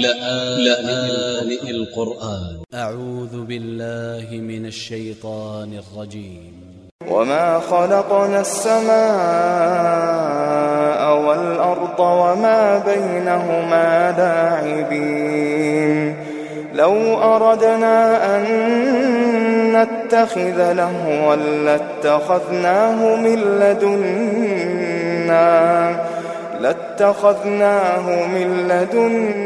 لآن القرآن. أ ع و ذ ب ا ل ل ه من ا ل ش ي ط ا ن ا ل ج ي م وما خلقنا السماء والأرض وما بينهما لاعبين. لو أردنا أن نتخذ لهوا لاتخذناه من لدنا. لاتخذناه من لدنا.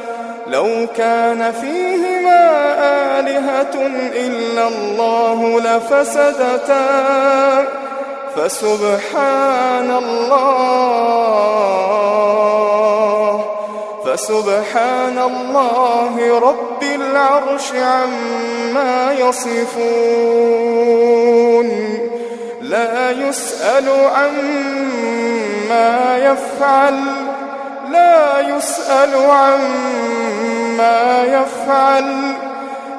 لو كان فيهما آلهة إلا الله لفسدتا. فسبحان الله. فسبحان الله رب العرش عما يصفون. لا يسأل عما يفعل. لا يسأل عما يفعل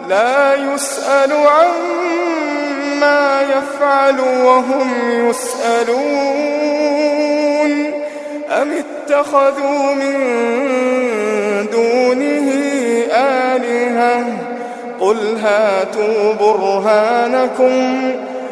لا يسأل عما يفعل وهم يسألون. أم اتخذوا من دونه آلهة؟ قل هاتوا برهانكم.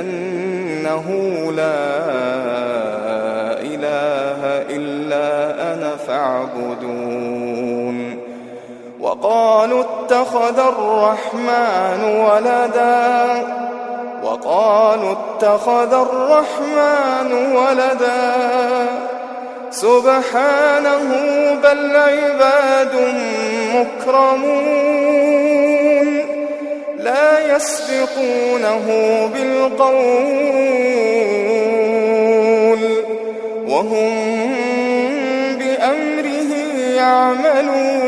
أنه لا إله إلا أنا فاعبدون. وقالوا اتخذ الرحمن ولدا. وقالوا اتخذ الرحمن ولدا. سبحانه بل عباد مكرمون. لا يسبقونه بالقول وهم بأمره يعملون.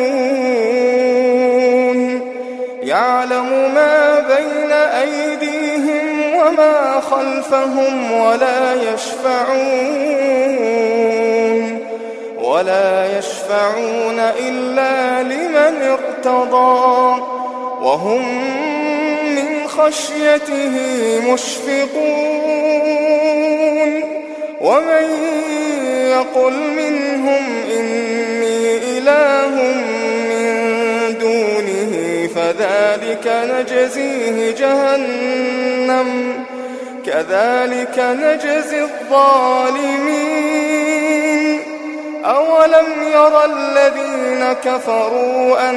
يعلم ما بين أيديهم وما خلفهم ولا يشفعون. ولا يشفعون إلا لمن ارتضى. وهم خشيته مشفقون. ومن يقل منهم إني إله من دونه فذلك نجزيه جهنم. كذلك نجزي الظالمين. أولم يرى الذين كفروا أن